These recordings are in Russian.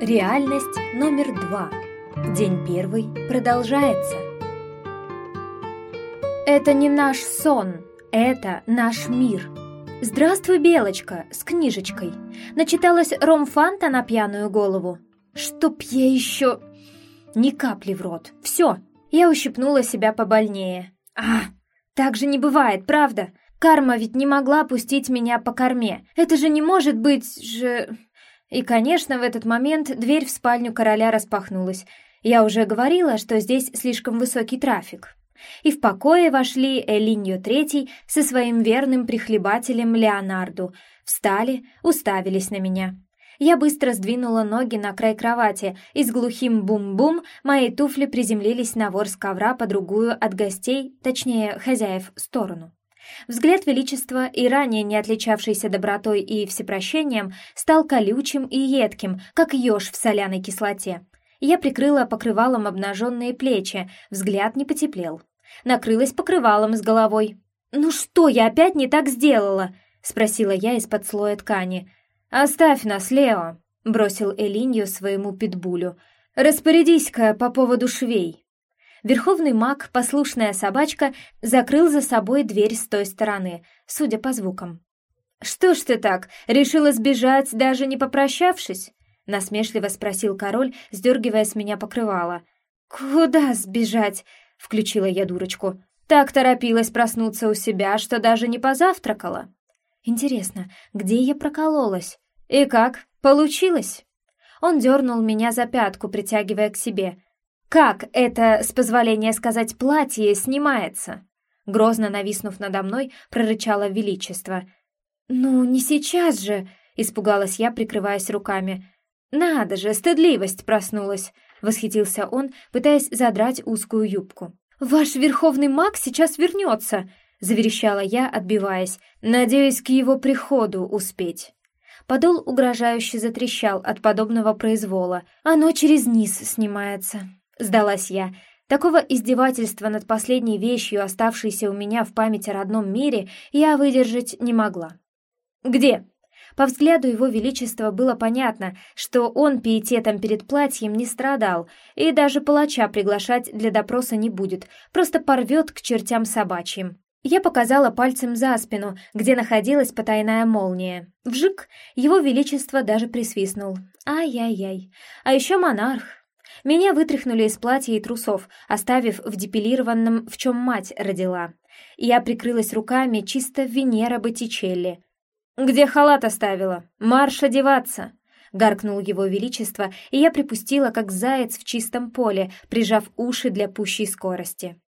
Реальность номер два. День первый продолжается. Это не наш сон, это наш мир. Здравствуй, Белочка, с книжечкой. Начиталась ромфанта на пьяную голову. Чтоб я еще... Ни капли в рот. Все. Я ущипнула себя побольнее. А, так же не бывает, правда? Карма ведь не могла пустить меня по корме. Это же не может быть же... И, конечно, в этот момент дверь в спальню короля распахнулась. Я уже говорила, что здесь слишком высокий трафик. И в покое вошли Элиньо Третий со своим верным прихлебателем Леонарду. Встали, уставились на меня. Я быстро сдвинула ноги на край кровати, и с глухим бум-бум мои туфли приземлились на ворс ковра по другую от гостей, точнее, хозяев, сторону. Взгляд Величества, и ранее не отличавшийся добротой и всепрощением, стал колючим и едким, как еж в соляной кислоте. Я прикрыла покрывалом обнаженные плечи, взгляд не потеплел. Накрылась покрывалом с головой. «Ну что я опять не так сделала?» — спросила я из-под слоя ткани. «Оставь нас, Лео», — бросил Элинью своему питбулю. «Распорядись-ка по поводу швей». Верховный маг, послушная собачка, закрыл за собой дверь с той стороны, судя по звукам. «Что ж ты так, решила сбежать, даже не попрощавшись?» — насмешливо спросил король, сдергивая с меня покрывало. «Куда сбежать?» — включила я дурочку. «Так торопилась проснуться у себя, что даже не позавтракала». «Интересно, где я прокололась? И как, получилось?» Он дернул меня за пятку, притягивая к себе. «Как это, с позволения сказать, платье снимается?» Грозно нависнув надо мной, прорычало величество. «Ну, не сейчас же!» — испугалась я, прикрываясь руками. «Надо же, стыдливость проснулась!» — восхитился он, пытаясь задрать узкую юбку. «Ваш верховный маг сейчас вернется!» — заверещала я, отбиваясь. «Надеюсь, к его приходу успеть». Подол угрожающе затрещал от подобного произвола. Оно через низ снимается. Сдалась я. Такого издевательства над последней вещью, оставшейся у меня в памяти родном мире, я выдержать не могла. «Где?» По взгляду его величества было понятно, что он пиететом перед платьем не страдал, и даже палача приглашать для допроса не будет, просто порвет к чертям собачьим. Я показала пальцем за спину, где находилась потайная молния. Вжик, его величество даже присвистнул. Ай-яй-яй. А еще монарх. Меня вытряхнули из платья и трусов, оставив в депилированном, в чем мать родила. Я прикрылась руками чисто Венера Боттичелли. «Где халат оставила? Марш одеваться!» Гаркнул его величество, и я припустила, как заяц в чистом поле, прижав уши для пущей скорости.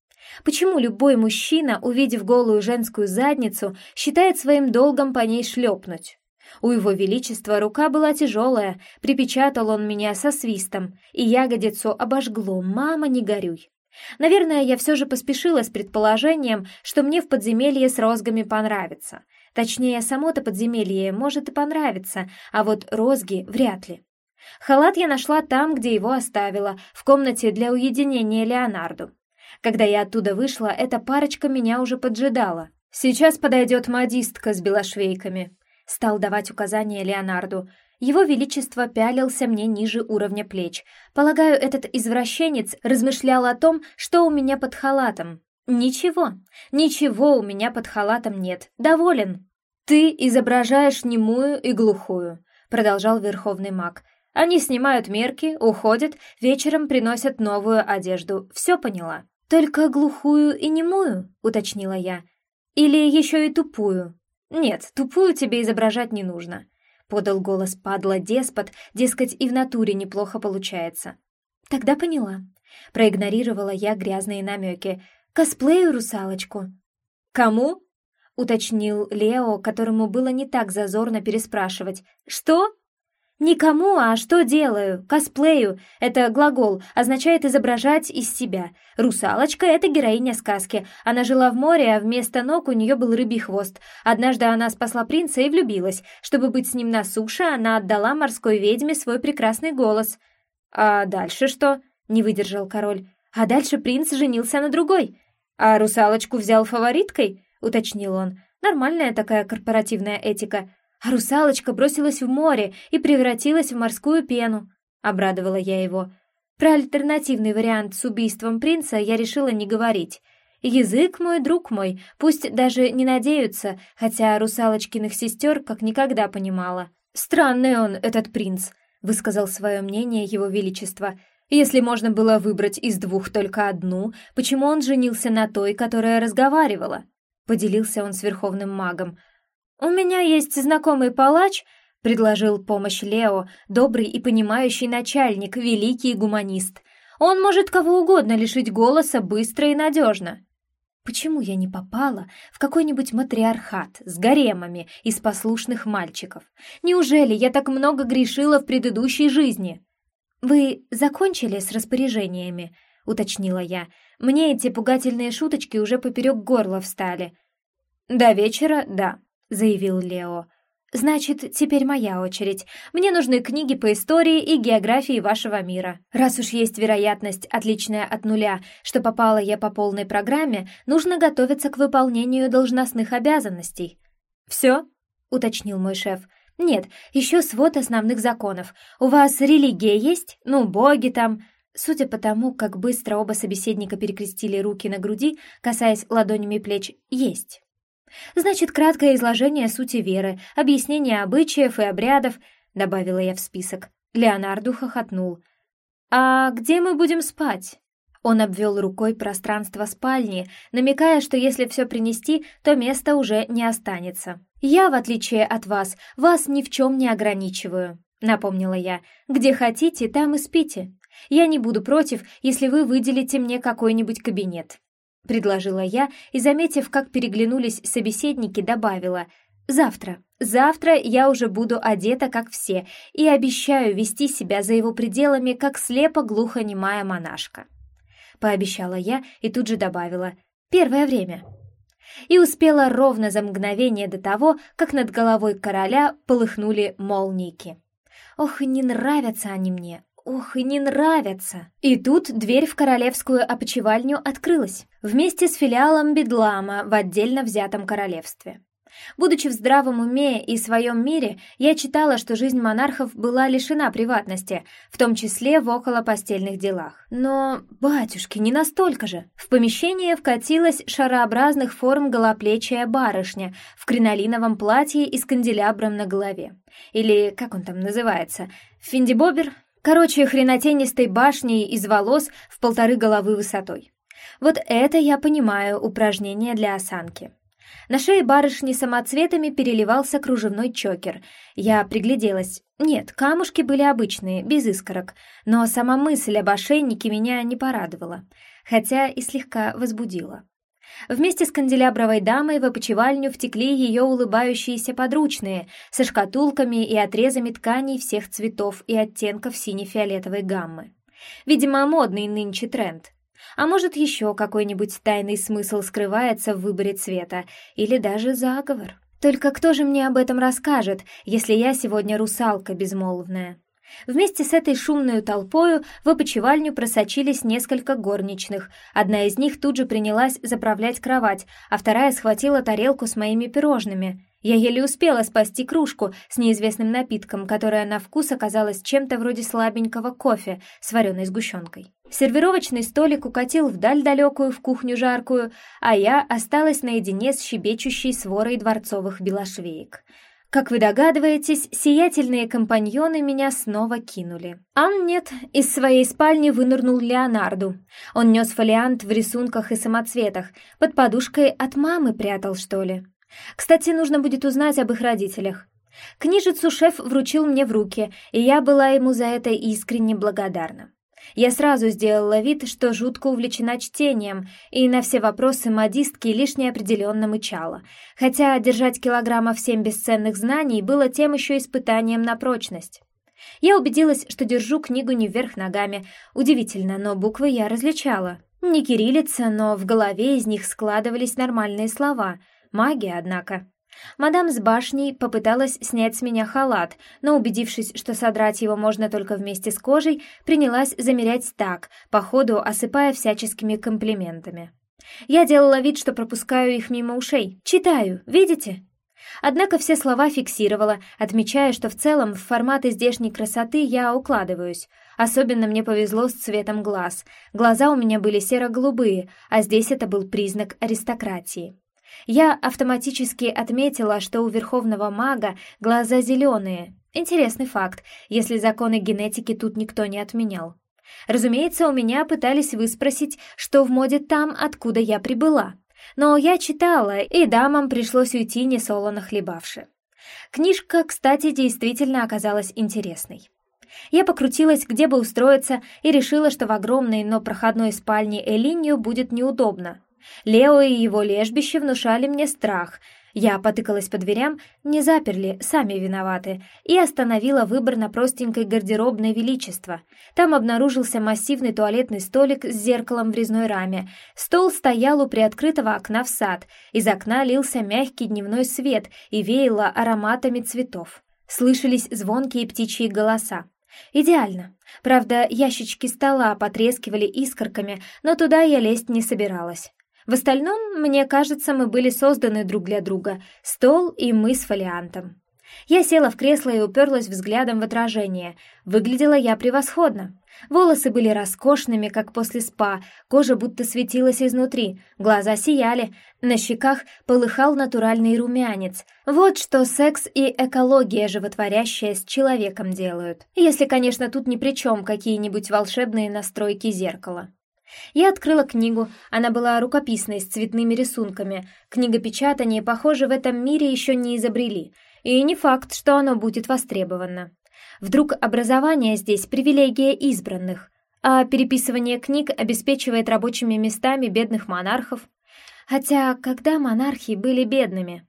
Почему любой мужчина, увидев голую женскую задницу, считает своим долгом по ней шлепнуть? У его величества рука была тяжелая, припечатал он меня со свистом, и ягодицу обожгло, мама, не горюй. Наверное, я все же поспешила с предположением, что мне в подземелье с розгами понравится. Точнее, само-то подземелье может и понравиться, а вот розги вряд ли. Халат я нашла там, где его оставила, в комнате для уединения Леонарду. Когда я оттуда вышла, эта парочка меня уже поджидала. «Сейчас подойдет модистка с белошвейками», стал давать указания Леонарду. Его величество пялился мне ниже уровня плеч. Полагаю, этот извращенец размышлял о том, что у меня под халатом. Ничего, ничего у меня под халатом нет. Доволен. Ты изображаешь немую и глухую, продолжал верховный маг. Они снимают мерки, уходят, вечером приносят новую одежду. Все поняла. Только глухую и немую, уточнила я. Или еще и тупую. «Нет, тупую тебе изображать не нужно», — подал голос падла-деспот, дескать, и в натуре неплохо получается. «Тогда поняла». Проигнорировала я грязные намеки. «Косплею русалочку». «Кому?» — уточнил Лео, которому было не так зазорно переспрашивать. «Что?» «Никому, а что делаю? Косплею. Это глагол, означает изображать из себя. Русалочка — это героиня сказки. Она жила в море, а вместо ног у нее был рыбий хвост. Однажды она спасла принца и влюбилась. Чтобы быть с ним на суше, она отдала морской ведьме свой прекрасный голос». «А дальше что?» — не выдержал король. «А дальше принц женился на другой. А русалочку взял фавориткой?» — уточнил он. «Нормальная такая корпоративная этика». А русалочка бросилась в море и превратилась в морскую пену. — обрадовала я его. Про альтернативный вариант с убийством принца я решила не говорить. Язык мой, друг мой, пусть даже не надеются, хотя русалочкиных сестер как никогда понимала. «Странный он, этот принц», — высказал свое мнение его величество. «Если можно было выбрать из двух только одну, почему он женился на той, которая разговаривала?» Поделился он с верховным магом. «У меня есть знакомый палач», — предложил помощь Лео, добрый и понимающий начальник, великий гуманист. «Он может кого угодно лишить голоса быстро и надежно». Почему я не попала в какой-нибудь матриархат с гаремами из послушных мальчиков? Неужели я так много грешила в предыдущей жизни? «Вы закончили с распоряжениями?» — уточнила я. «Мне эти пугательные шуточки уже поперек горла встали». «До вечера, да», — заявил Лео. «Значит, теперь моя очередь. Мне нужны книги по истории и географии вашего мира. Раз уж есть вероятность, отличная от нуля, что попала я по полной программе, нужно готовиться к выполнению должностных обязанностей». «Все?» — уточнил мой шеф. «Нет, еще свод основных законов. У вас религия есть? Ну, боги там...» Судя по тому, как быстро оба собеседника перекрестили руки на груди, касаясь ладонями плеч, есть. «Значит, краткое изложение сути веры, объяснение обычаев и обрядов», — добавила я в список. Леонарду хохотнул. «А где мы будем спать?» Он обвел рукой пространство спальни, намекая, что если все принести, то места уже не останется. «Я, в отличие от вас, вас ни в чем не ограничиваю», — напомнила я. «Где хотите, там и спите. Я не буду против, если вы выделите мне какой-нибудь кабинет предложила я и, заметив, как переглянулись собеседники, добавила «Завтра, завтра я уже буду одета, как все, и обещаю вести себя за его пределами, как слепо-глухонемая монашка». Пообещала я и тут же добавила «Первое время». И успела ровно за мгновение до того, как над головой короля полыхнули молники. Ох, не нравятся они мне, Ох, и не нравятся. И тут дверь в королевскую опочивальню открылась, вместе с филиалом Бедлама в отдельно взятом королевстве. Будучи в здравом уме и своем мире, я читала, что жизнь монархов была лишена приватности, в том числе в околопостельных делах. Но, батюшки, не настолько же. В помещение вкатилась шарообразных форм голоплечья барышня в кринолиновом платье и с канделябром на голове. Или, как он там называется, финдибобер, Короче, хренотенистой башней из волос в полторы головы высотой. Вот это я понимаю упражнение для осанки. На шее барышни самоцветами переливался кружевной чокер. Я пригляделась. Нет, камушки были обычные, без искорок, но сама мысль об ошейнике меня не порадовала, хотя и слегка возбудила. Вместе с канделябровой дамой в опочивальню втекли ее улыбающиеся подручные со шкатулками и отрезами тканей всех цветов и оттенков сине-фиолетовой гаммы. Видимо, модный нынче тренд. А может, еще какой-нибудь тайный смысл скрывается в выборе цвета или даже заговор. Только кто же мне об этом расскажет, если я сегодня русалка безмолвная? Вместе с этой шумной толпою в опочивальню просочились несколько горничных. Одна из них тут же принялась заправлять кровать, а вторая схватила тарелку с моими пирожными. Я еле успела спасти кружку с неизвестным напитком, которая на вкус оказалась чем-то вроде слабенького кофе с вареной сгущенкой. Сервировочный столик укатил вдаль далекую в кухню жаркую, а я осталась наедине с щебечущей сворой дворцовых белошвеек. Как вы догадываетесь, сиятельные компаньоны меня снова кинули. Ан нет, из своей спальни вынырнул Леонарду. Он нес фолиант в рисунках и самоцветах, под подушкой от мамы прятал, что ли. Кстати, нужно будет узнать об их родителях. Книжицу шеф вручил мне в руки, и я была ему за это искренне благодарна. Я сразу сделала вид, что жутко увлечена чтением, и на все вопросы модистки лишь неопределенно мычала, хотя держать килограммов семь бесценных знаний было тем еще испытанием на прочность. Я убедилась, что держу книгу не вверх ногами. Удивительно, но буквы я различала. Не кириллица, но в голове из них складывались нормальные слова. Магия, однако. Мадам с башней попыталась снять с меня халат, но, убедившись, что содрать его можно только вместе с кожей, принялась замерять так, по ходу осыпая всяческими комплиментами. Я делала вид, что пропускаю их мимо ушей. «Читаю, видите?» Однако все слова фиксировала, отмечая, что в целом в форматы здешней красоты я укладываюсь. Особенно мне повезло с цветом глаз. Глаза у меня были серо-голубые, а здесь это был признак аристократии. Я автоматически отметила, что у верховного мага глаза зеленые. Интересный факт, если законы генетики тут никто не отменял. Разумеется, у меня пытались выспросить, что в моде там, откуда я прибыла. Но я читала, и дамам пришлось уйти несолоно хлебавши. Книжка, кстати, действительно оказалась интересной. Я покрутилась, где бы устроиться, и решила, что в огромной, но проходной спальне Элинью будет неудобно. Лео и его лежбище внушали мне страх, я потыкалась по дверям, не заперли, сами виноваты, и остановила выбор на простенькой гардеробной величество. Там обнаружился массивный туалетный столик с зеркалом в резной раме. Стол стоял у приоткрытого окна в сад. Из окна лился мягкий дневной свет и веяло ароматами цветов. Слышались звонкие птичьи голоса. Идеально. Правда, ящички стола потрескивали искорками, но туда я лезть не собиралась. В остальном, мне кажется, мы были созданы друг для друга, стол и мы с фолиантом. Я села в кресло и уперлась взглядом в отражение. Выглядела я превосходно. Волосы были роскошными, как после спа, кожа будто светилась изнутри, глаза сияли, на щеках полыхал натуральный румянец. Вот что секс и экология, животворящая с человеком, делают. Если, конечно, тут ни при чем какие-нибудь волшебные настройки зеркала. Я открыла книгу, она была рукописной, с цветными рисунками. Книгопечатание, похоже, в этом мире еще не изобрели, и не факт, что оно будет востребовано. Вдруг образование здесь привилегия избранных, а переписывание книг обеспечивает рабочими местами бедных монархов. Хотя, когда монархи были бедными?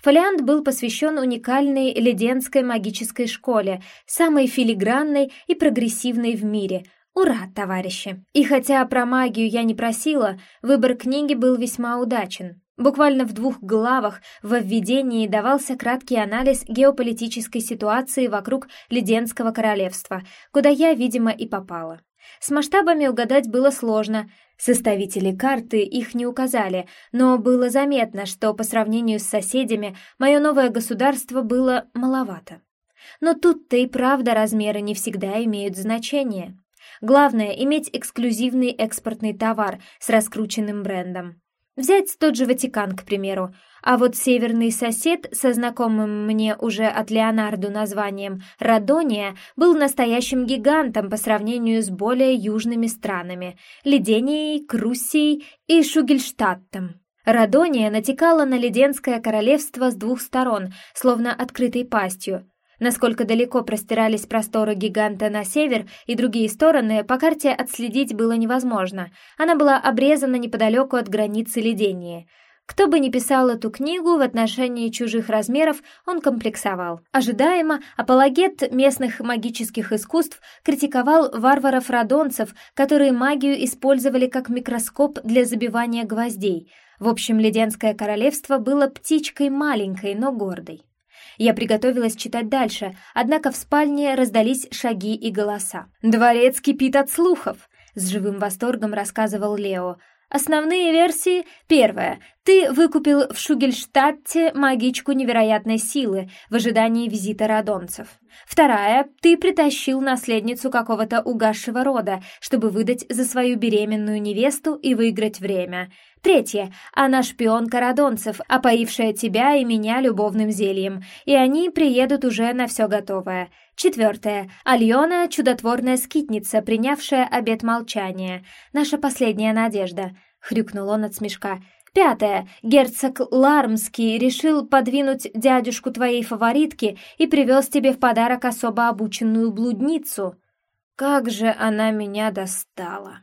Фолиант был посвящен уникальной леденской магической школе, самой филигранной и прогрессивной в мире — Ура, товарищи! И хотя про магию я не просила, выбор книги был весьма удачен. Буквально в двух главах в введении давался краткий анализ геополитической ситуации вокруг Леденского королевства, куда я, видимо, и попала. С масштабами угадать было сложно, составители карты их не указали, но было заметно, что по сравнению с соседями мое новое государство было маловато. Но тут-то и правда размеры не всегда имеют значение. Главное — иметь эксклюзивный экспортный товар с раскрученным брендом. Взять тот же Ватикан, к примеру. А вот северный сосед со знакомым мне уже от Леонардо названием Радония был настоящим гигантом по сравнению с более южными странами — Леденией, Круссией и Шугельштадтом. Радония натекала на Леденское королевство с двух сторон, словно открытой пастью — Насколько далеко простирались просторы гиганта на север и другие стороны, по карте отследить было невозможно. Она была обрезана неподалеку от границы ледения. Кто бы ни писал эту книгу, в отношении чужих размеров он комплексовал. Ожидаемо, апологет местных магических искусств критиковал варваров-радонцев, которые магию использовали как микроскоп для забивания гвоздей. В общем, Леденское королевство было птичкой маленькой, но гордой. Я приготовилась читать дальше, однако в спальне раздались шаги и голоса. «Дворец кипит от слухов!» — с живым восторгом рассказывал Лео. Основные версии. Первая. Ты выкупил в Шугельштадте магичку невероятной силы в ожидании визита радонцев. Вторая. Ты притащил наследницу какого-то угасшего рода, чтобы выдать за свою беременную невесту и выиграть время. Третье. Она шпионка радонцев, опоившая тебя и меня любовным зельем, и они приедут уже на все готовое. Четвертое. Альона — чудотворная скитница, принявшая обет молчания. Наша последняя надежда. Хрюкнул он от смешка. Пятое. Герцог Лармский решил подвинуть дядюшку твоей фаворитки и привез тебе в подарок особо обученную блудницу. Как же она меня достала!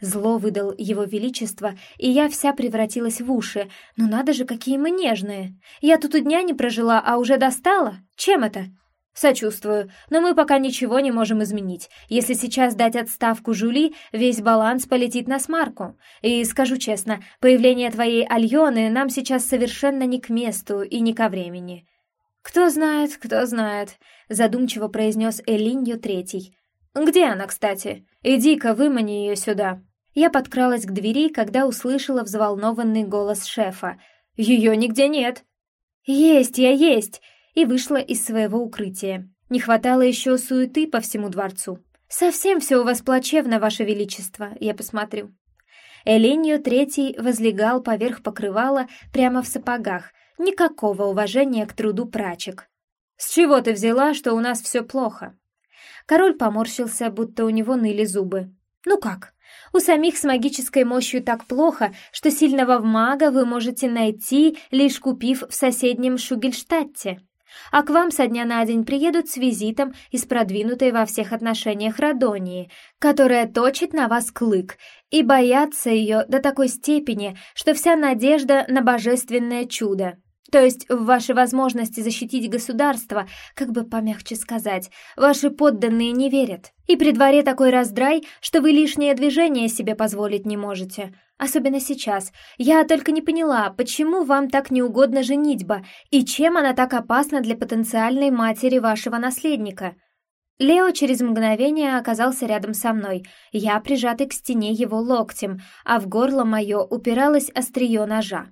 Зло выдал его величество, и я вся превратилась в уши. Ну надо же, какие мы нежные! Я тут и дня не прожила, а уже достала? Чем это? «Сочувствую, но мы пока ничего не можем изменить. Если сейчас дать отставку Жули, весь баланс полетит на смарку. И скажу честно, появление твоей Альоны нам сейчас совершенно не к месту и не ко времени». «Кто знает, кто знает», — задумчиво произнес Элиньо Третий. «Где она, кстати? Иди-ка, вымани ее сюда». Я подкралась к двери, когда услышала взволнованный голос шефа. «Ее нигде нет». «Есть я, есть!» И вышла из своего укрытия. Не хватало еще суеты по всему дворцу. «Совсем все у вас плачевно, ваше величество, я посмотрю». Эленью Третий возлегал поверх покрывала прямо в сапогах. Никакого уважения к труду прачек. «С чего ты взяла, что у нас все плохо?» Король поморщился, будто у него ныли зубы. «Ну как? У самих с магической мощью так плохо, что сильного в мага вы можете найти, лишь купив в соседнем Шугельштадте а к вам со дня на день приедут с визитом из продвинутой во всех отношениях Радонии, которая точит на вас клык, и боятся ее до такой степени, что вся надежда на божественное чудо. То есть в ваши возможности защитить государство, как бы помягче сказать, ваши подданные не верят. И при дворе такой раздрай, что вы лишнее движение себе позволить не можете. Особенно сейчас. Я только не поняла, почему вам так не угодно женитьба, и чем она так опасна для потенциальной матери вашего наследника. Лео через мгновение оказался рядом со мной, я прижатый к стене его локтем, а в горло мое упиралось острие ножа.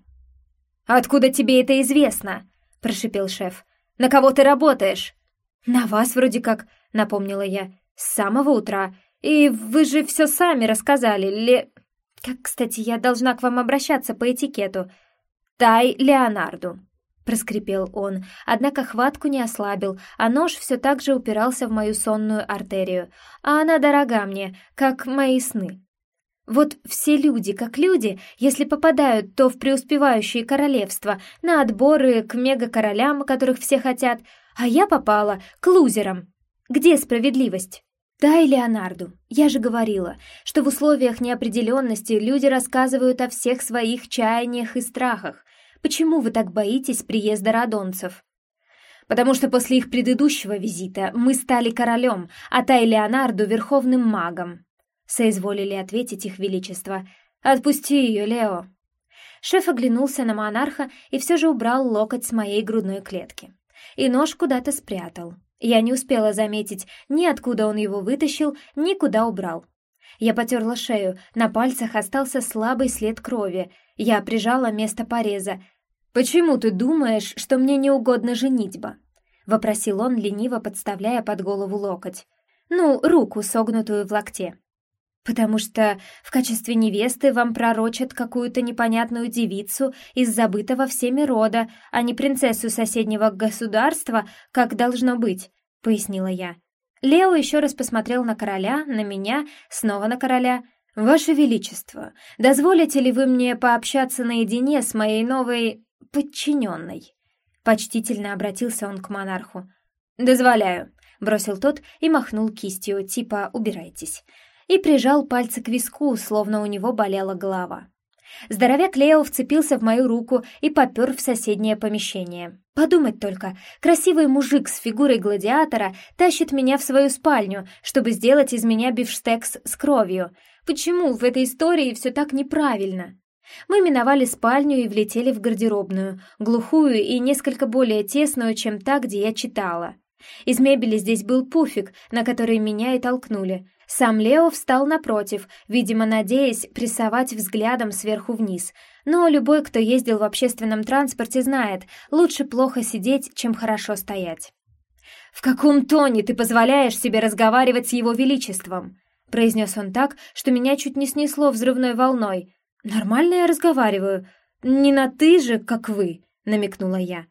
«Откуда тебе это известно?» — прошипел шеф. «На кого ты работаешь?» «На вас вроде как», — напомнила я, — «с самого утра. И вы же все сами рассказали, Ле...» «Как, кстати, я должна к вам обращаться по этикету?» «Тай Леонарду», — проскрипел он, однако хватку не ослабил, а нож все так же упирался в мою сонную артерию, а она дорога мне, как мои сны. Вот все люди, как люди, если попадают то в преуспевающие королевства, на отборы к мега-королям, которых все хотят, а я попала к лузерам. Где справедливость? «Дай Леонарду, я же говорила, что в условиях неопределенности люди рассказывают о всех своих чаяниях и страхах. Почему вы так боитесь приезда радонцев?» «Потому что после их предыдущего визита мы стали королем, а Тай Леонарду — верховным магом», — соизволили ответить их величество. «Отпусти ее, Лео». Шеф оглянулся на монарха и все же убрал локоть с моей грудной клетки. И нож куда-то спрятал. Я не успела заметить ни откуда он его вытащил, ни куда убрал. Я потерла шею, на пальцах остался слабый след крови. Я прижала место пореза. «Почему ты думаешь, что мне не угодно женитьба?» — вопросил он, лениво подставляя под голову локоть. «Ну, руку, согнутую в локте». «Потому что в качестве невесты вам пророчат какую-то непонятную девицу из забытого всеми рода, а не принцессу соседнего государства, как должно быть», — пояснила я. Лео еще раз посмотрел на короля, на меня, снова на короля. «Ваше Величество, дозволите ли вы мне пообщаться наедине с моей новой подчиненной?» Почтительно обратился он к монарху. «Дозволяю», — бросил тот и махнул кистью, типа «убирайтесь» и прижал пальцы к виску, словно у него болела голова. Здоровяк Лео вцепился в мою руку и попер в соседнее помещение. Подумать только, красивый мужик с фигурой гладиатора тащит меня в свою спальню, чтобы сделать из меня бифштекс с кровью. Почему в этой истории все так неправильно? Мы миновали спальню и влетели в гардеробную, глухую и несколько более тесную, чем та, где я читала. Из мебели здесь был пуфик, на который меня и толкнули. Сам Лео встал напротив, видимо, надеясь прессовать взглядом сверху вниз. Но любой, кто ездил в общественном транспорте, знает, лучше плохо сидеть, чем хорошо стоять. «В каком тоне ты позволяешь себе разговаривать с его величеством?» произнес он так, что меня чуть не снесло взрывной волной. «Нормально я разговариваю. Не на «ты» же, как вы», — намекнула я.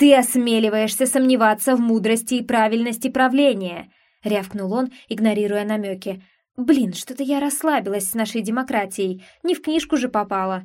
«Ты осмеливаешься сомневаться в мудрости и правильности правления», — рявкнул он, игнорируя намеки. «Блин, что-то я расслабилась с нашей демократией, не в книжку же попала».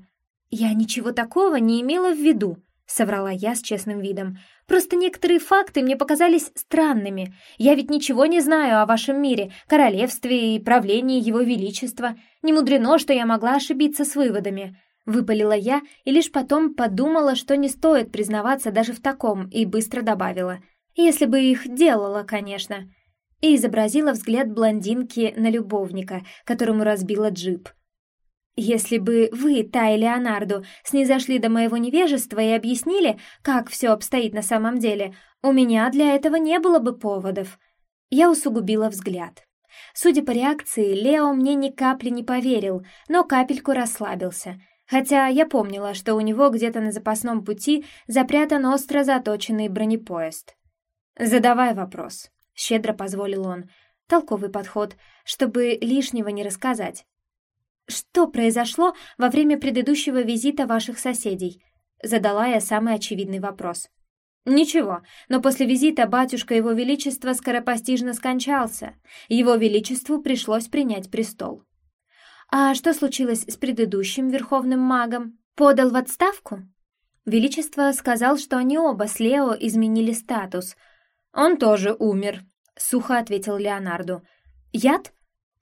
«Я ничего такого не имела в виду», — соврала я с честным видом. «Просто некоторые факты мне показались странными. Я ведь ничего не знаю о вашем мире, королевстве и правлении его величества. Не мудрено, что я могла ошибиться с выводами». Выпалила я и лишь потом подумала, что не стоит признаваться даже в таком, и быстро добавила. «Если бы их делала, конечно» и изобразила взгляд блондинки на любовника, которому разбила джип. «Если бы вы, Тай Леонарду, снизошли до моего невежества и объяснили, как все обстоит на самом деле, у меня для этого не было бы поводов». Я усугубила взгляд. Судя по реакции, Лео мне ни капли не поверил, но капельку расслабился. Хотя я помнила, что у него где-то на запасном пути запрятан остро заточенный бронепоезд. «Задавай вопрос», — щедро позволил он. Толковый подход, чтобы лишнего не рассказать. «Что произошло во время предыдущего визита ваших соседей?» Задала я самый очевидный вопрос. «Ничего, но после визита батюшка Его Величества скоропостижно скончался. Его Величеству пришлось принять престол». «А что случилось с предыдущим верховным магом? Подал в отставку?» Величество сказал, что они оба с Лео изменили статус. «Он тоже умер», — сухо ответил Леонарду. «Яд?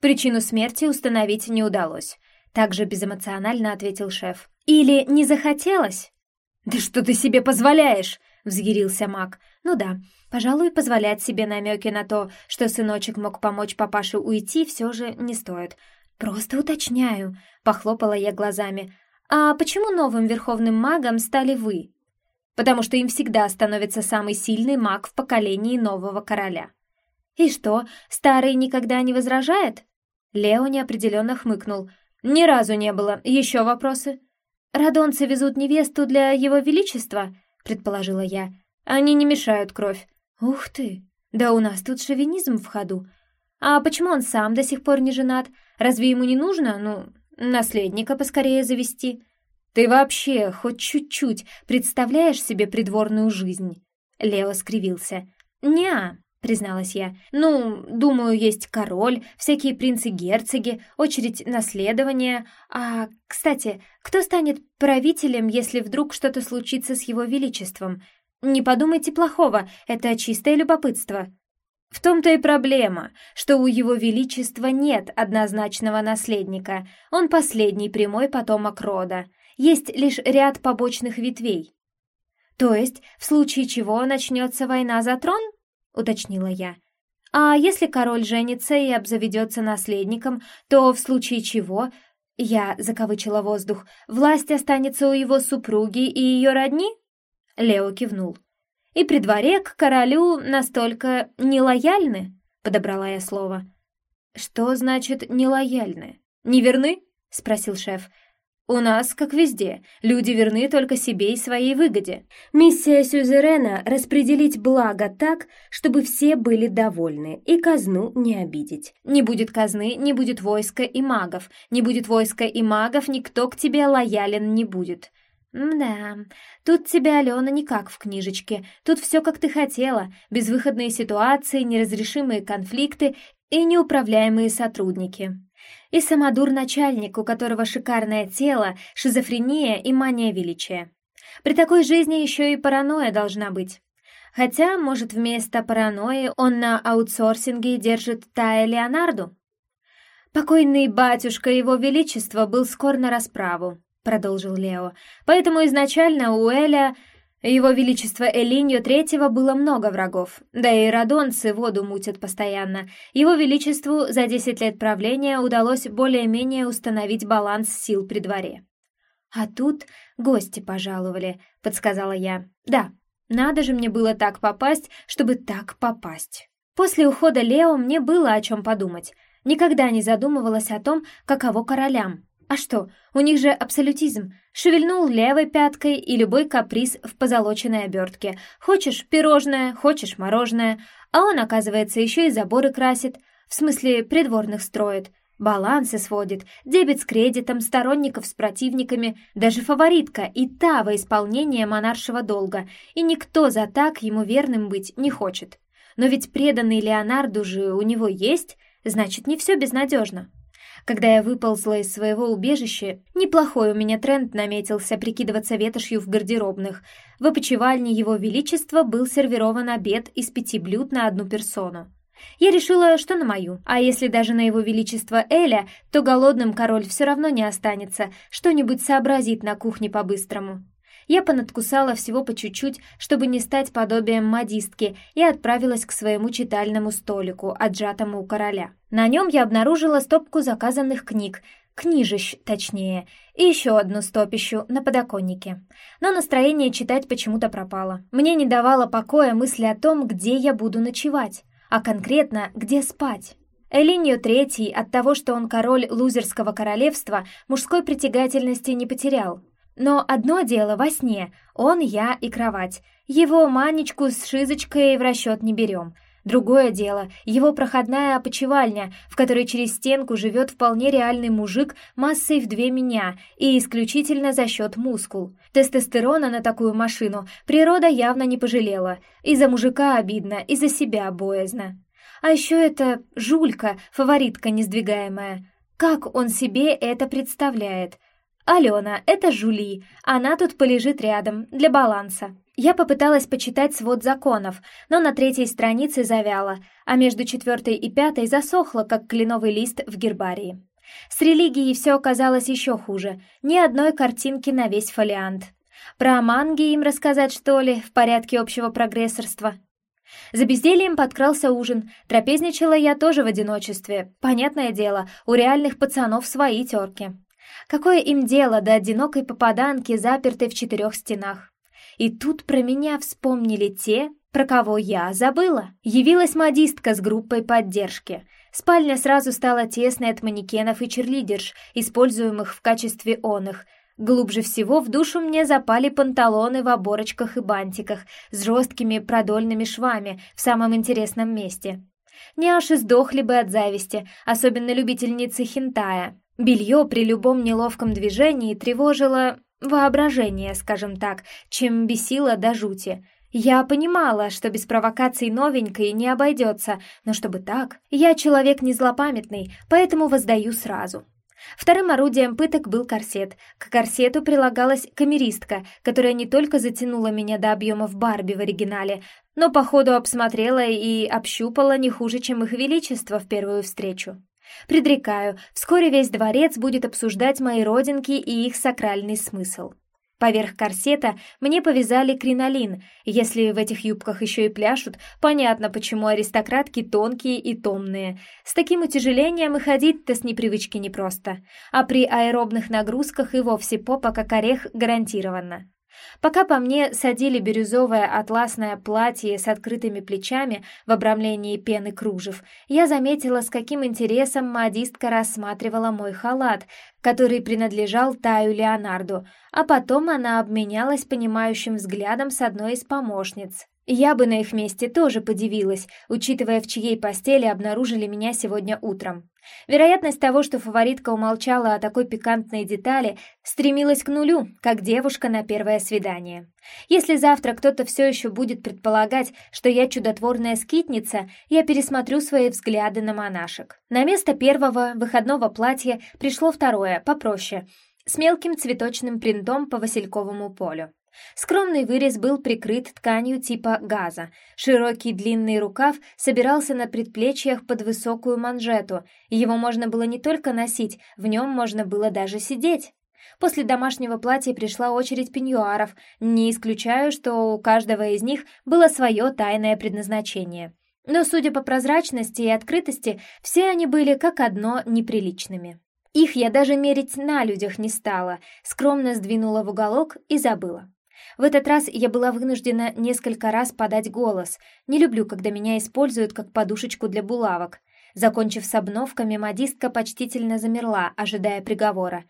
Причину смерти установить не удалось», — также безэмоционально ответил шеф. «Или не захотелось?» «Да что ты себе позволяешь?» — взъярился маг. «Ну да, пожалуй, позволять себе намеки на то, что сыночек мог помочь папаше уйти, все же не стоит. Просто уточняю», — похлопала я глазами. «А почему новым верховным магом стали вы?» «Потому что им всегда становится самый сильный маг в поколении нового короля». «И что, старый никогда не возражает?» Лео неопределенно хмыкнул. «Ни разу не было. Еще вопросы?» «Радонцы везут невесту для его величества?» предположила я. «Они не мешают кровь». «Ух ты! Да у нас тут шовинизм в ходу. А почему он сам до сих пор не женат? Разве ему не нужно, ну, наследника поскорее завести?» «Ты вообще хоть чуть-чуть представляешь себе придворную жизнь?» Лео скривился. «Не-а, призналась я. «Ну, думаю, есть король, всякие принцы-герцоги, очередь наследования. А, кстати, кто станет правителем, если вдруг что-то случится с его величеством? Не подумайте плохого, это чистое любопытство». В том-то и проблема, что у его величества нет однозначного наследника. Он последний прямой потомок рода. Есть лишь ряд побочных ветвей. То есть, в случае чего начнется война за трон? — уточнила я. «А если король женится и обзаведется наследником, то в случае чего...» Я закавычила воздух. «Власть останется у его супруги и ее родни?» Лео кивнул. «И при дворе к королю настолько нелояльны?» — подобрала я слово. «Что значит «нелояльны»? Не верны?» — спросил шеф. «У нас, как везде, люди верны только себе и своей выгоде. Миссия Сюзерена — распределить благо так, чтобы все были довольны, и казну не обидеть. Не будет казны, не будет войска и магов. Не будет войска и магов, никто к тебе лоялен не будет». «Да, тут тебя, Алена, не как в книжечке. Тут все, как ты хотела. Безвыходные ситуации, неразрешимые конфликты и неуправляемые сотрудники. И самодур-начальник, у которого шикарное тело, шизофрения и мания величия. При такой жизни еще и паранойя должна быть. Хотя, может, вместо паранойи он на аутсорсинге держит Тая Леонарду? «Покойный батюшка его величества был скор на расправу», — продолжил Лео. «Поэтому изначально у Эля его Величество Элиньо Третьего было много врагов, да и радонцы воду мутят постоянно. Его Величеству за десять лет правления удалось более-менее установить баланс сил при дворе. «А тут гости пожаловали», — подсказала я. «Да, надо же мне было так попасть, чтобы так попасть». После ухода Лео мне было о чем подумать. Никогда не задумывалась о том, каково королям. А что, у них же абсолютизм. Шевельнул левой пяткой и любой каприз в позолоченной обертке. Хочешь пирожное, хочешь мороженое. А он, оказывается, еще и заборы красит. В смысле, придворных строит. Балансы сводит, дебет с кредитом, сторонников с противниками, даже фаворитка и та во исполнение монаршего долга, и никто за так ему верным быть не хочет. Но ведь преданный Леонарду же у него есть, значит, не все безнадежно. Когда я выползла из своего убежища, неплохой у меня тренд наметился прикидываться ветошью в гардеробных. В опочивальне Его Величества был сервирован обед из пяти блюд на одну персону. Я решила, что на мою. А если даже на его величество Эля, то голодным король все равно не останется, что-нибудь сообразит на кухне по-быстрому. Я понадкусала всего по чуть-чуть, чтобы не стать подобием модистки, и отправилась к своему читальному столику, отжатому у короля. На нем я обнаружила стопку заказанных книг, книжищ, точнее, и еще одну стопищу на подоконнике. Но настроение читать почему-то пропало. Мне не давало покоя мысли о том, где я буду ночевать, а конкретно, где спать. Элинью третий от того, что он король лузерского королевства, мужской притягательности не потерял. Но одно дело во сне, он, я и кровать. Его манечку с шизочкой в расчет не берем. Другое дело, его проходная опочивальня, в которой через стенку живет вполне реальный мужик массой в две меня и исключительно за счет мускул. Тестостерона на такую машину природа явно не пожалела. И за мужика обидно, и за себя боязно. А еще это Жулька, фаворитка несдвигаемая. Как он себе это представляет? «Алена, это Жули. Она тут полежит рядом, для баланса». Я попыталась почитать свод законов, но на третьей странице завяла, а между четвертой и пятой засохла, как кленовый лист в гербарии. С религией все оказалось еще хуже. Ни одной картинки на весь фолиант. Про манги им рассказать, что ли, в порядке общего прогрессорства? За бездельем подкрался ужин. Трапезничала я тоже в одиночестве. Понятное дело, у реальных пацанов свои терки. Какое им дело до одинокой попаданки, запертой в четырех стенах? И тут про меня вспомнили те, про кого я забыла. Явилась модистка с группой поддержки. Спальня сразу стала тесной от манекенов и черлидерш, используемых в качестве оных. Глубже всего в душу мне запали панталоны в оборочках и бантиках с жесткими продольными швами в самом интересном месте. Няши сдохли бы от зависти, особенно любительницы хинтая. Белье при любом неловком движении тревожило воображение, скажем так, чем бесило до жути. Я понимала, что без провокаций новенькой не обойдется, но чтобы так, я человек не злопамятный, поэтому воздаю сразу. Вторым орудием пыток был корсет. К корсету прилагалась камеристка, которая не только затянула меня до объемов Барби в оригинале, но походу обсмотрела и общупала не хуже, чем их величество в первую встречу. Предрекаю, вскоре весь дворец будет обсуждать мои родинки и их сакральный смысл. Поверх корсета мне повязали кринолин. Если в этих юбках еще и пляшут, понятно, почему аристократки тонкие и томные. С таким утяжелением и ходить-то с непривычки непросто. А при аэробных нагрузках и вовсе попа как орех гарантированно. Пока по мне садили бирюзовое атласное платье с открытыми плечами в обрамлении пены кружев, я заметила, с каким интересом модистка рассматривала мой халат, который принадлежал Таю Леонарду, а потом она обменялась понимающим взглядом с одной из помощниц. Я бы на их месте тоже подивилась, учитывая, в чьей постели обнаружили меня сегодня утром. Вероятность того, что фаворитка умолчала о такой пикантной детали, стремилась к нулю, как девушка на первое свидание. Если завтра кто-то все еще будет предполагать, что я чудотворная скитница, я пересмотрю свои взгляды на монашек. На место первого выходного платья пришло второе, попроще, с мелким цветочным принтом по Васильковому полю. Скромный вырез был прикрыт тканью типа газа. Широкий длинный рукав собирался на предплечьях под высокую манжету, его можно было не только носить, в нем можно было даже сидеть. После домашнего платья пришла очередь пеньюаров, не исключаю, что у каждого из них было свое тайное предназначение. Но, судя по прозрачности и открытости, все они были как одно неприличными. Их я даже мерить на людях не стала, скромно сдвинула в уголок и забыла. В этот раз я была вынуждена несколько раз подать голос. Не люблю, когда меня используют как подушечку для булавок. Закончив с обновками, модистка почтительно замерла, ожидая приговора.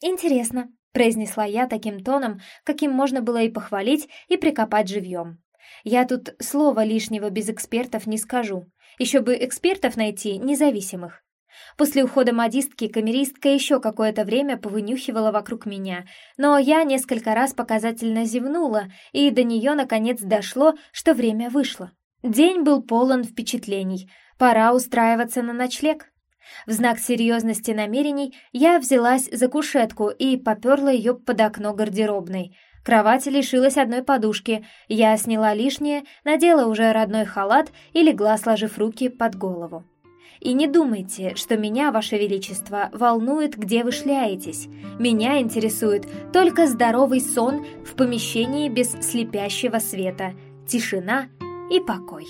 «Интересно», — произнесла я таким тоном, каким можно было и похвалить, и прикопать живьем. «Я тут слова лишнего без экспертов не скажу. Еще бы экспертов найти, независимых. После ухода модистки камеристка еще какое-то время повынюхивала вокруг меня, но я несколько раз показательно зевнула, и до нее наконец дошло, что время вышло. День был полон впечатлений, пора устраиваться на ночлег. В знак серьезности намерений я взялась за кушетку и поперла ее под окно гардеробной. Кровать лишилась одной подушки, я сняла лишнее, надела уже родной халат и легла, сложив руки под голову. И не думайте, что меня, Ваше Величество, волнует, где вы шляетесь. Меня интересует только здоровый сон в помещении без слепящего света, тишина и покой.